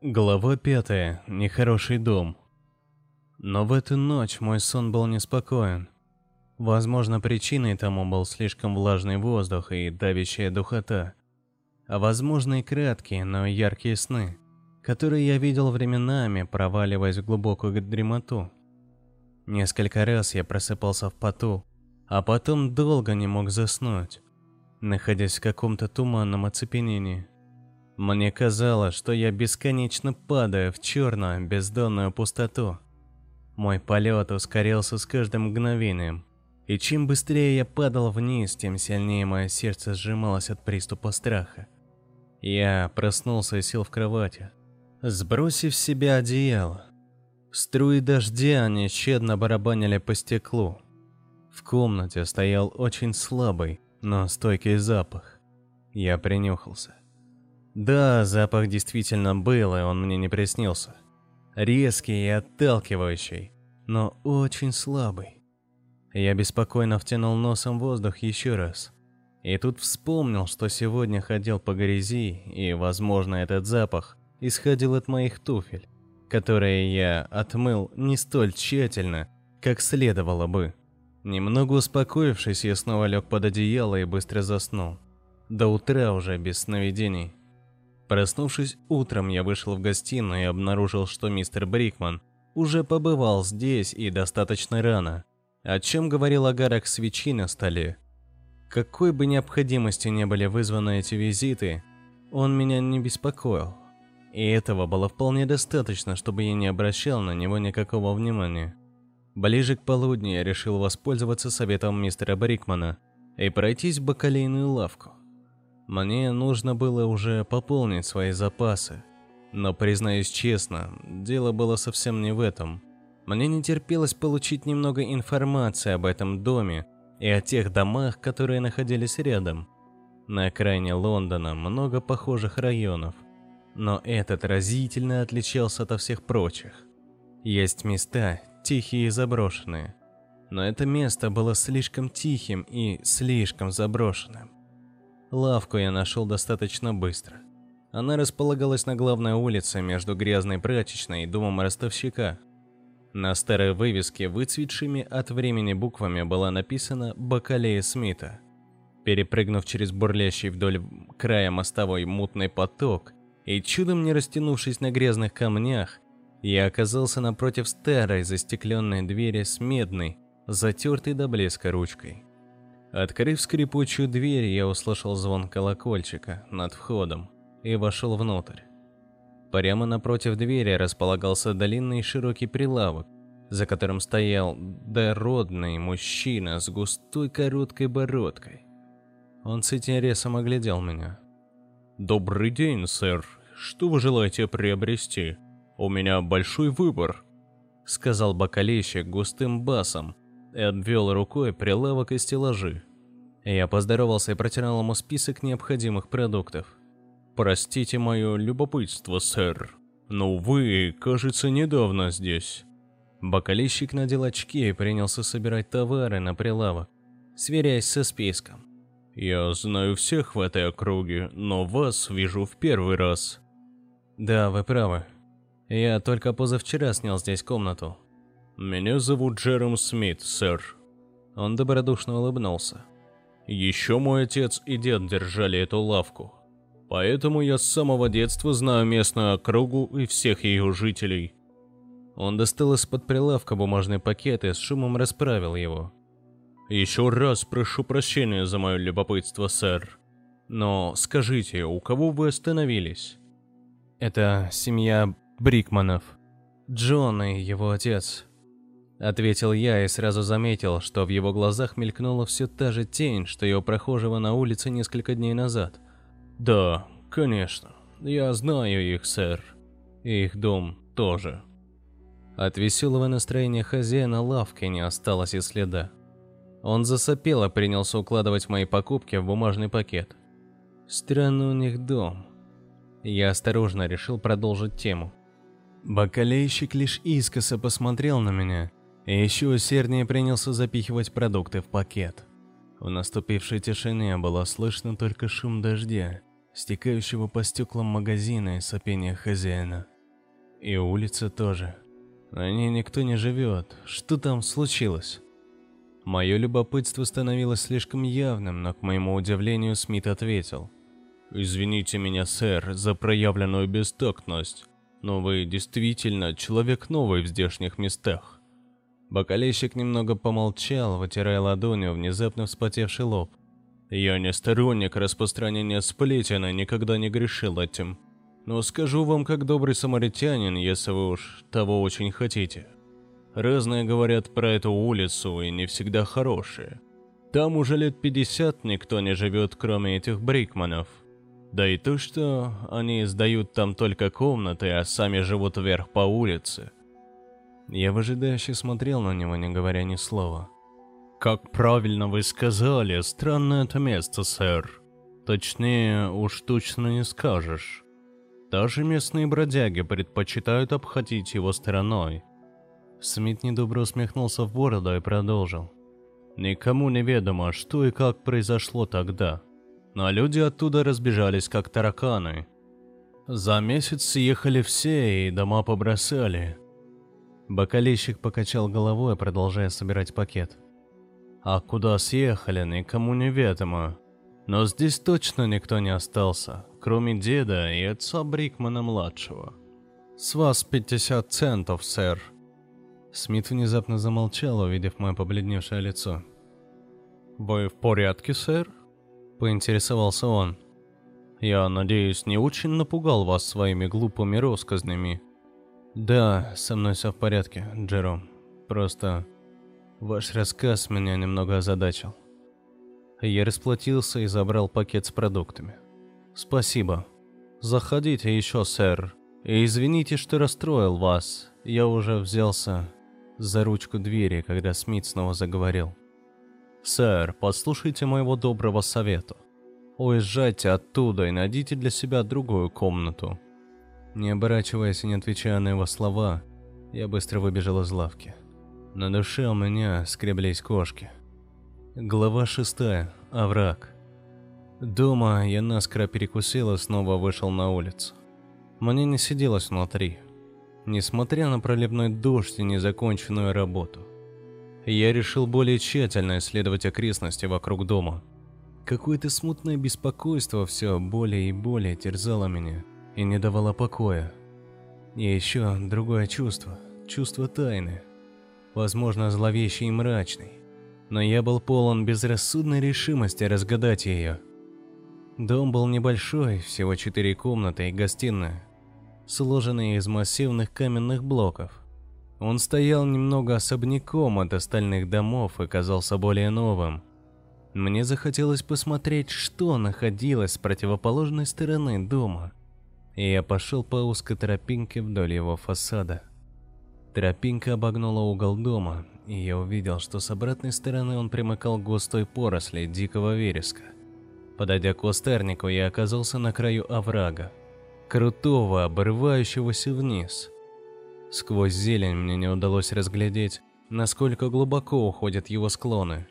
Глава пятая. Нехороший дом. Но в эту ночь мой сон был неспокоен. Возможно, причиной тому был слишком влажный воздух и давящая духота. А возможно и краткие, но яркие сны, которые я видел временами, проваливаясь в глубокую дремоту. Несколько раз я просыпался в поту, а потом долго не мог заснуть, находясь в каком-то туманном оцепенении. Мне казалось, что я бесконечно падаю в черную бездонную пустоту. Мой полет ускорился с каждым мгновением, и чем быстрее я падал вниз, тем сильнее мое сердце сжималось от приступа страха. Я проснулся и сел в кровати, сбросив с себя одеяло. Струи дождя нещадно барабанили по стеклу. В комнате стоял очень слабый, но стойкий запах. Я принюхался. Да, запах действительно был, и он мне не приснился. Резкий и отталкивающий, но очень слабый. Я беспокойно втянул носом воздух еще раз. И тут вспомнил, что сегодня ходил по грязи, и, возможно, этот запах исходил от моих туфель, которые я отмыл не столь тщательно, как следовало бы. Немного успокоившись, я снова лег под одеяло и быстро заснул. До утра уже без сновидений. Проснувшись утром, я вышел в гостиную и обнаружил, что мистер Брикман уже побывал здесь и достаточно рано, о чем говорил агарок свечи на столе. Какой бы необходимости не были вызваны эти визиты, он меня не беспокоил. И этого было вполне достаточно, чтобы я не обращал на него никакого внимания. Ближе к полудню я решил воспользоваться советом мистера Брикмана и пройтись в бакалейную лавку. Мне нужно было уже пополнить свои запасы. Но, признаюсь честно, дело было совсем не в этом. Мне не терпелось получить немного информации об этом доме и о тех домах, которые находились рядом. На окраине Лондона много похожих районов, но этот разительно отличался от всех прочих. Есть места, тихие и заброшенные, но это место было слишком тихим и слишком заброшенным. Лавку я нашел достаточно быстро. Она располагалась на главной улице между грязной прачечной и домом ростовщика. На старой вывеске, выцветшими от времени буквами, была написана «Бакалея Смита». Перепрыгнув через бурлящий вдоль края мостовой мутный поток и чудом не растянувшись на грязных камнях, я оказался напротив старой застекленной двери с медной, затертой до блеска ручкой. Открыв скрипучую дверь, я услышал звон колокольчика над входом и вошел внутрь. Прямо напротив двери располагался длинный широкий прилавок, за которым стоял дородный мужчина с густой короткой бородкой. Он с интересом оглядел меня. «Добрый день, сэр. Что вы желаете приобрести? У меня большой выбор», — сказал бокалейщик густым басом, и обвел рукой прилавок и стеллажи. Я поздоровался и протянул ему список необходимых продуктов. «Простите мое любопытство, сэр, но вы, кажется, недавно здесь». Бокалейщик надел очки и принялся собирать товары на прилавок, сверяясь со списком. «Я знаю всех в этой округе, но вас вижу в первый раз». «Да, вы правы. Я только позавчера снял здесь комнату. «Меня зовут Джером Смит, сэр». Он добродушно улыбнулся. «Еще мой отец и дед держали эту лавку. Поэтому я с самого детства знаю местную округу и всех ее жителей». Он достал из-под прилавка бумажный пакет и с шумом расправил его. «Еще раз прошу прощения за мое любопытство, сэр. Но скажите, у кого вы остановились?» «Это семья Брикманов. Джон и его отец. Ответил я и сразу заметил, что в его глазах мелькнула все та же тень, что и у прохожего на улице несколько дней назад. «Да, конечно. Я знаю их, сэр. И их дом тоже». От веселого настроения хозяина лавки не осталось и следа. Он засопел и принялся укладывать мои покупки в бумажный пакет. Странный у них дом. Я осторожно решил продолжить тему. Бакалейщик лишь искоса посмотрел на меня и еще усерднее принялся запихивать продукты в пакет. В наступившей тишине было слышно только шум дождя, стекающего по стеклам магазина и сопения хозяина. И улица тоже. На ней никто не живет. Что там случилось? Мое любопытство становилось слишком явным, но, к моему удивлению, Смит ответил. «Извините меня, сэр, за проявленную бестактность, но вы действительно человек новый в здешних местах». Бокалейщик немного помолчал, вытирая ладонью внезапно вспотевший лоб. «Я не сторонник распространения сплетен и никогда не грешил этим. Но скажу вам, как добрый самаритянин, если вы уж того очень хотите. Разные говорят про эту улицу и не всегда хорошие. Там уже лет 50 никто не живет, кроме этих брикманов. Да и то, что они сдают там только комнаты, а сами живут вверх по улице. Я выжидающе смотрел на него, не говоря ни слова. «Как правильно вы сказали, странное это место, сэр. Точнее, уж точно не скажешь. Даже местные бродяги предпочитают обходить его стороной. Смит недобро усмехнулся в бороду и продолжил. Никому не ведомо, что и как произошло тогда. Но люди оттуда разбежались, как тараканы. За месяц съехали все и дома побросали. Бокалейщик покачал головой, продолжая собирать пакет. А куда съехали, никому не ведомо. Но здесь точно никто не остался, кроме деда и отца Брикмана-младшего. «С вас 50 центов, сэр», Смит внезапно замолчал, увидев мое побледневшее лицо. «Вы в порядке, сэр?» – поинтересовался он. «Я надеюсь, не очень напугал вас своими глупыми россказнями». «Да, со мной все в порядке, Джером. Просто ваш рассказ меня немного озадачил». Я расплатился и забрал пакет с продуктами. «Спасибо. Заходите еще, сэр. И извините, что расстроил вас. Я уже взялся за ручку двери, когда Смит снова заговорил. «Сэр, послушайте моего доброго совета. Уезжайте оттуда и найдите для себя другую комнату». Не оборачиваясь и не отвечая на его слова, я быстро выбежал из лавки. На душе у меня скреблись кошки. Глава шестая. Овраг. Дома я наскоро перекусил и снова вышел на улицу. Мне не сиделось внутри несмотря на проливной дождь и незаконченную работу. Я решил более тщательно исследовать окрестности вокруг дома. Какое-то смутное беспокойство все более и более терзало меня и не давало покоя. И еще другое чувство, чувство тайны, возможно, зловещей и мрачной. Но я был полон безрассудной решимости разгадать ее. Дом был небольшой, всего четыре комнаты и гостиная сложенный из массивных каменных блоков. Он стоял немного особняком от остальных домов и казался более новым. Мне захотелось посмотреть, что находилось с противоположной стороны дома. И я пошел по узкой тропинке вдоль его фасада. Тропинка обогнула угол дома, и я увидел, что с обратной стороны он примыкал к густой поросли дикого вереска. Подойдя к кустарнику, я оказался на краю оврага крутого, обрывающегося вниз. Сквозь зелень мне не удалось разглядеть, насколько глубоко уходят его склоны.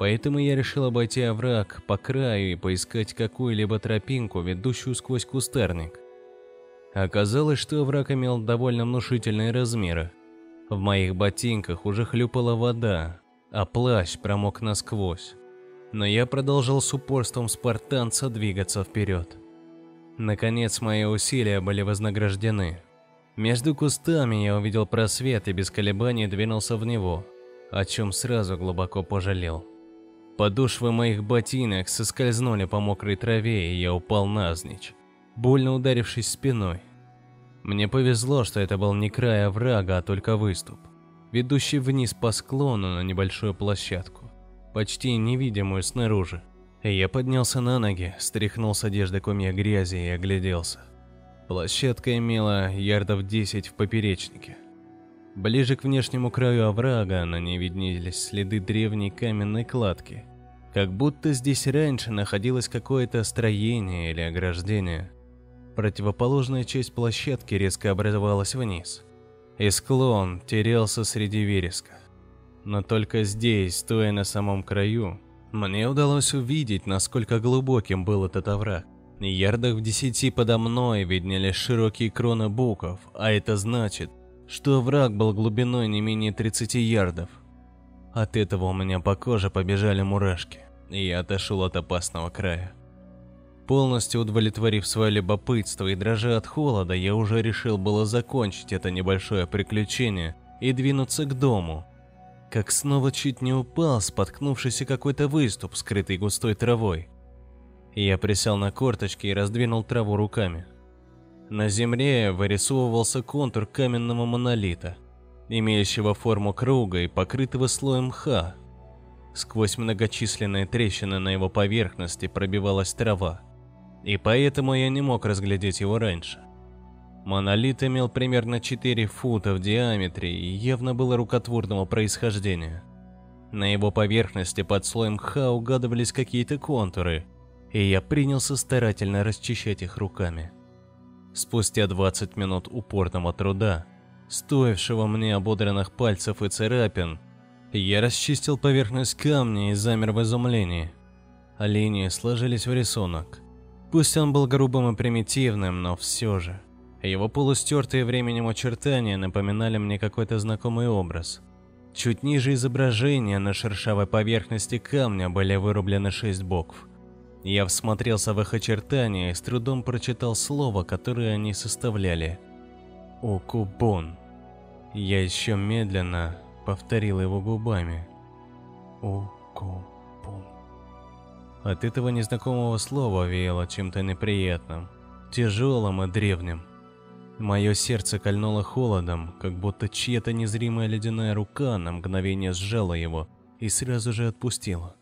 Поэтому я решил обойти овраг по краю и поискать какую-либо тропинку, ведущую сквозь кустарник. Оказалось, что овраг имел довольно внушительные размеры. В моих ботинках уже хлюпала вода, а плащ промок насквозь. Но я продолжал с упорством спартанца двигаться вперед. Наконец мои усилия были вознаграждены. Между кустами я увидел просвет и без колебаний двинулся в него, о чем сразу глубоко пожалел. Подошвы моих ботинок соскользнули по мокрой траве, и я упал навзничь, больно ударившись спиной. Мне повезло, что это был не край оврага, а только выступ, ведущий вниз по склону на небольшую площадку, почти невидимую снаружи. Я поднялся на ноги, стряхнул с одежды комья грязи и огляделся. Площадка имела ярдов 10 в поперечнике. Ближе к внешнему краю оврага на ней виднелись следы древней каменной кладки. Как будто здесь раньше находилось какое-то строение или ограждение. Противоположная часть площадки резко образовалась вниз. И склон терялся среди вереска. Но только здесь, стоя на самом краю, мне удалось увидеть, насколько глубоким был этот овраг. Ярдах в десяти подо мной виднелись широкие кроны буков, а это значит, что враг был глубиной не менее 30 ярдов. От этого у меня по коже побежали мурашки, и я отошел от опасного края. Полностью удовлетворив свое любопытство и дрожа от холода, я уже решил было закончить это небольшое приключение и двинуться к дому. Как снова чуть не упал, споткнувшись о какой-то выступ, скрытый густой травой. Я присел на корточки и раздвинул траву руками. На земле вырисовывался контур каменного монолита, имеющего форму круга и покрытого слоем мха. Сквозь многочисленные трещины на его поверхности пробивалась трава и поэтому я не мог разглядеть его раньше. Монолит имел примерно 4 фута в диаметре и явно был рукотворного происхождения. На его поверхности под слоем мха угадывались какие-то контуры, и я принялся старательно расчищать их руками. Спустя 20 минут упорного труда, стоившего мне ободранных пальцев и царапин, я расчистил поверхность камня и замер в изумлении. линии сложились в рисунок. Пусть он был грубым и примитивным, но все же. Его полустертые временем очертания напоминали мне какой-то знакомый образ. Чуть ниже изображения на шершавой поверхности камня были вырублены шесть букв. Я всмотрелся в их очертания и с трудом прочитал слово, которое они составляли. Окубон. Я еще медленно повторил его губами. Окубон. От этого незнакомого слова веяло чем-то неприятным, тяжелым и древним. Мое сердце кольнуло холодом, как будто чья-то незримая ледяная рука на мгновение сжала его и сразу же отпустила.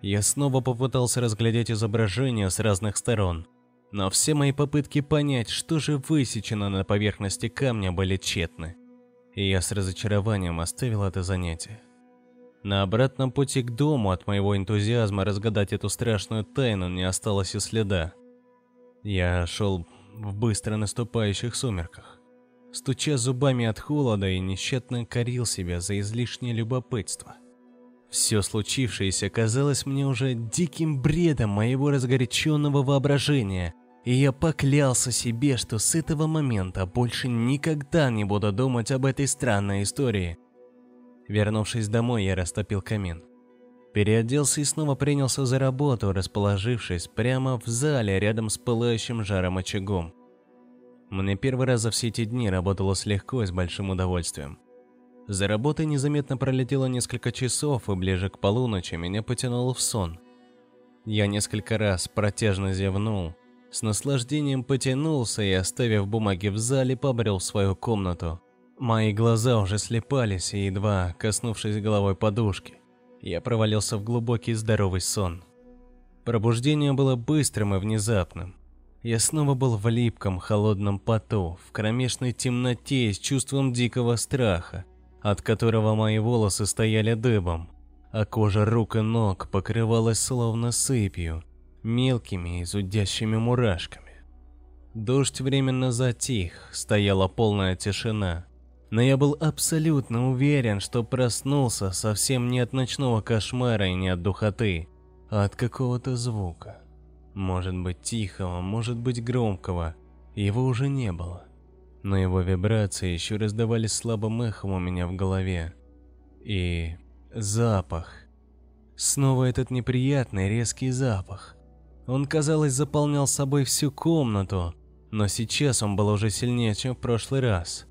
Я снова попытался разглядеть изображение с разных сторон, но все мои попытки понять, что же высечено на поверхности камня, были тщетны. И я с разочарованием оставил это занятие. На обратном пути к дому от моего энтузиазма разгадать эту страшную тайну не осталось и следа. Я шел в быстро наступающих сумерках, стуча зубами от холода и нещадно корил себя за излишнее любопытство. Все случившееся казалось мне уже диким бредом моего разгоряченного воображения, и я поклялся себе, что с этого момента больше никогда не буду думать об этой странной истории – Вернувшись домой, я растопил камин. Переоделся и снова принялся за работу, расположившись прямо в зале рядом с пылающим жаром очагом. Мне первый раз за все эти дни работалось легко и с большим удовольствием. За работой незаметно пролетело несколько часов, и ближе к полуночи меня потянуло в сон. Я несколько раз протяжно зевнул, с наслаждением потянулся и, оставив бумаги в зале, побрел в свою комнату. Мои глаза уже слепались, и едва коснувшись головой подушки, я провалился в глубокий здоровый сон. Пробуждение было быстрым и внезапным. Я снова был в липком, холодном поту, в кромешной темноте с чувством дикого страха, от которого мои волосы стояли дыбом, а кожа рук и ног покрывалась словно сыпью, мелкими и зудящими мурашками. Дождь временно затих, стояла полная тишина, но я был абсолютно уверен, что проснулся совсем не от ночного кошмара и не от духоты, а от какого-то звука. Может быть тихого, может быть громкого. Его уже не было. Но его вибрации еще раздавались слабым эхом у меня в голове. И запах. Снова этот неприятный резкий запах. Он, казалось, заполнял собой всю комнату, но сейчас он был уже сильнее, чем в прошлый раз.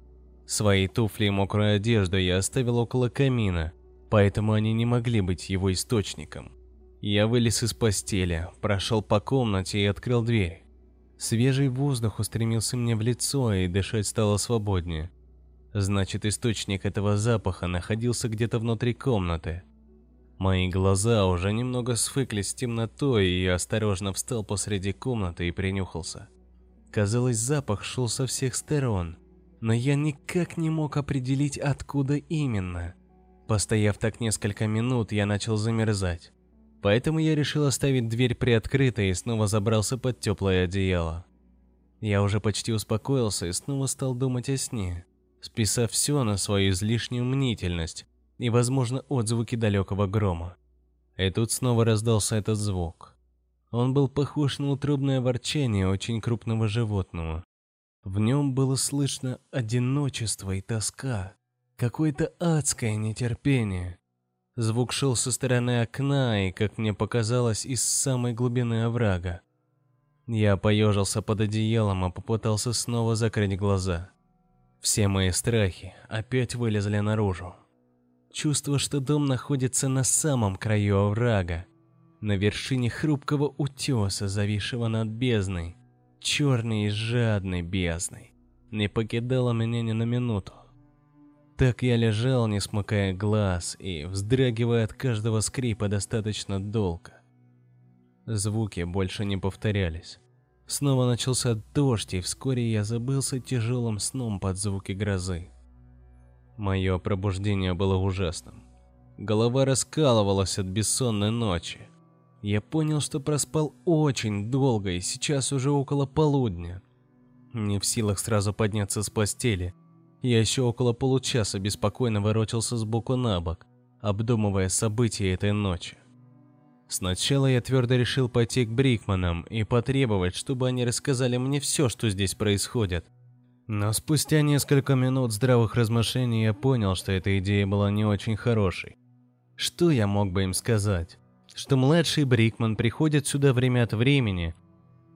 Свои туфли и мокрую одежду я оставил около камина, поэтому они не могли быть его источником. Я вылез из постели, прошел по комнате и открыл дверь. Свежий воздух устремился мне в лицо, и дышать стало свободнее. Значит, источник этого запаха находился где-то внутри комнаты. Мои глаза уже немного свыклись с темнотой, и я осторожно встал посреди комнаты и принюхался. Казалось, запах шел со всех сторон – но я никак не мог определить, откуда именно. Постояв так несколько минут, я начал замерзать. Поэтому я решил оставить дверь приоткрытой и снова забрался под теплое одеяло. Я уже почти успокоился и снова стал думать о сне, списав все на свою излишнюю мнительность и, возможно, отзвуки далекого грома. И тут снова раздался этот звук. Он был похож на утробное ворчание очень крупного животного. В нем было слышно одиночество и тоска, какое-то адское нетерпение. Звук шел со стороны окна и, как мне показалось, из самой глубины оврага. Я поежился под одеялом и попытался снова закрыть глаза. Все мои страхи опять вылезли наружу. Чувство, что дом находится на самом краю оврага, на вершине хрупкого утеса, зависшего над бездной, черной и жадной бездной, не покидало меня ни на минуту. Так я лежал, не смыкая глаз и вздрагивая от каждого скрипа достаточно долго. Звуки больше не повторялись. Снова начался дождь, и вскоре я забылся тяжелым сном под звуки грозы. Мое пробуждение было ужасным. Голова раскалывалась от бессонной ночи. Я понял, что проспал очень долго, и сейчас уже около полудня. Не в силах сразу подняться с постели, я еще около получаса беспокойно ворочался сбоку на бок, обдумывая события этой ночи. Сначала я твердо решил пойти к Брикманам и потребовать, чтобы они рассказали мне все, что здесь происходит. Но спустя несколько минут здравых размышлений я понял, что эта идея была не очень хорошей. Что я мог бы им сказать? Что младший Брикман приходит сюда время от времени.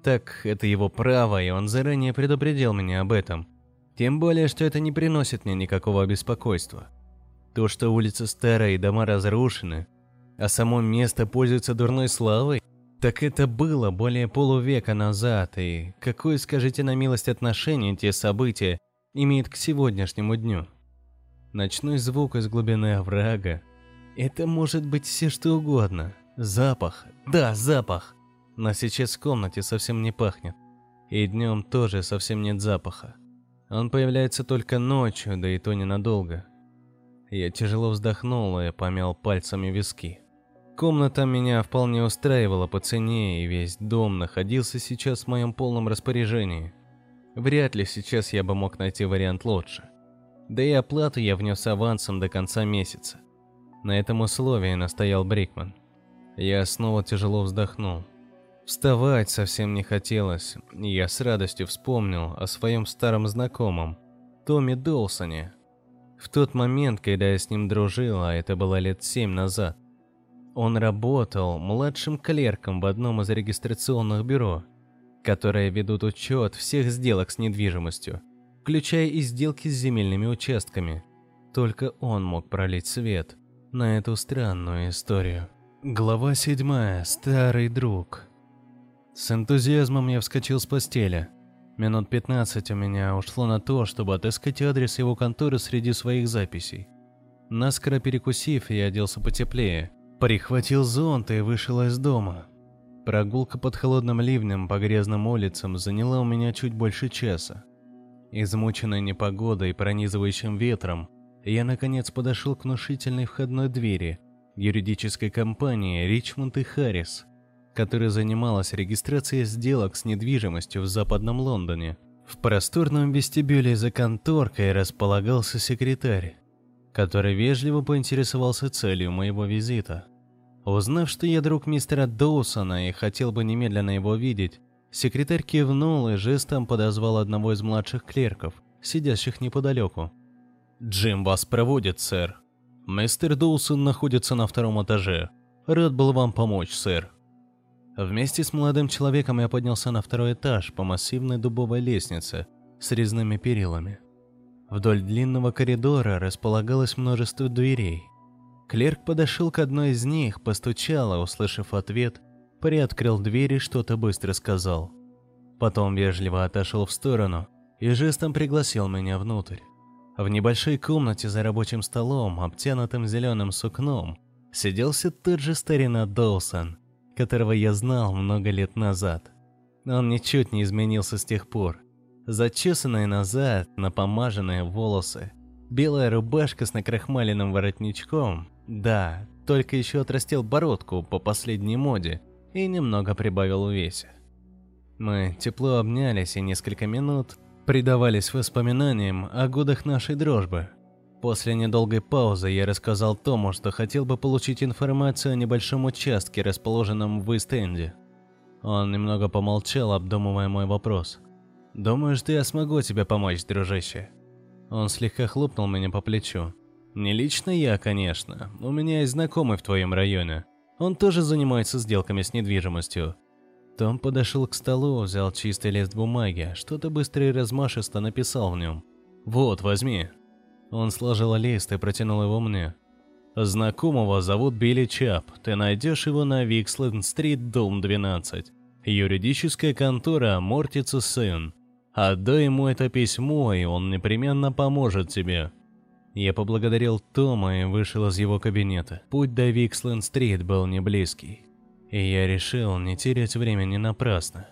Так это его право, и он заранее предупредил меня об этом. Тем более, что это не приносит мне никакого беспокойства. То, что улица старая и дома разрушены – а само место пользуется дурной славой? Так это было более полувека назад, и какое, скажите на милость, отношение те события имеют к сегодняшнему дню? Ночной звук из глубины оврага. Это может быть все что угодно. Запах. Да, запах. Но сейчас в комнате совсем не пахнет. И днем тоже совсем нет запаха. Он появляется только ночью, да и то ненадолго. Я тяжело вздохнул и помял пальцами виски. Комната меня вполне устраивала по цене, и весь дом находился сейчас в моем полном распоряжении. Вряд ли сейчас я бы мог найти вариант лучше. Да и оплату я внес авансом до конца месяца. На этом условии настоял Брикман. Я снова тяжело вздохнул. Вставать совсем не хотелось, я с радостью вспомнил о своем старом знакомом, Томми Долсоне. В тот момент, когда я с ним дружил, а это было лет семь назад, он работал младшим клерком в одном из регистрационных бюро, которые ведут учет всех сделок с недвижимостью, включая и сделки с земельными участками. Только он мог пролить свет на эту странную историю. Глава 7. Старый друг. С энтузиазмом я вскочил с постели. Минут 15 у меня ушло на то, чтобы отыскать адрес его конторы среди своих записей. Наскоро перекусив, я оделся потеплее – Прихватил зонт и вышел из дома. Прогулка под холодным ливнем по грязным улицам заняла у меня чуть больше часа. Измученный непогодой и пронизывающим ветром, я наконец подошел к внушительной входной двери юридической компании Ричмонд и Харрис, которая занималась регистрацией сделок с недвижимостью в Западном Лондоне. В просторном вестибюле за конторкой располагался секретарь, который вежливо поинтересовался целью моего визита. Узнав, что я друг мистера Доусона и хотел бы немедленно его видеть, секретарь кивнул и жестом подозвал одного из младших клерков, сидящих неподалеку. «Джим вас проводит, сэр. Мистер Доусон находится на втором этаже. Рад был вам помочь, сэр». Вместе с молодым человеком я поднялся на второй этаж по массивной дубовой лестнице с резными перилами. Вдоль длинного коридора располагалось множество дверей, Клерк подошел к одной из них, постучал, а услышав ответ, приоткрыл дверь и что-то быстро сказал. Потом вежливо отошел в сторону и жестом пригласил меня внутрь. В небольшой комнате за рабочим столом, обтянутым зеленым сукном, сиделся тот же старина Доусон, которого я знал много лет назад. Он ничуть не изменился с тех пор. Зачесанные назад, напомаженные волосы, белая рубашка с накрахмаленным воротничком да, только еще отрастил бородку по последней моде и немного прибавил в весе. Мы тепло обнялись и несколько минут предавались воспоминаниям о годах нашей дружбы. После недолгой паузы я рассказал Тому, что хотел бы получить информацию о небольшом участке, расположенном в Ист-Энде. Он немного помолчал, обдумывая мой вопрос. «Думаю, что я смогу тебе помочь, дружище?» Он слегка хлопнул меня по плечу. «Не лично я, конечно. У меня есть знакомый в твоем районе. Он тоже занимается сделками с недвижимостью. Том подошел к столу, взял чистый лист бумаги, что-то быстро и размашисто написал в нем. «Вот, возьми». Он сложил лист и протянул его мне. Знакомого зовут Билли Чап. Ты найдешь его на Виксленд-стрит, дом 12. Юридическая контора Мортица сын. Отдай ему это письмо, и он непременно поможет тебе. Я поблагодарил Тома и вышел из его кабинета. Путь до Виксленд-стрит был не близкий. И я решил не терять времени напрасно.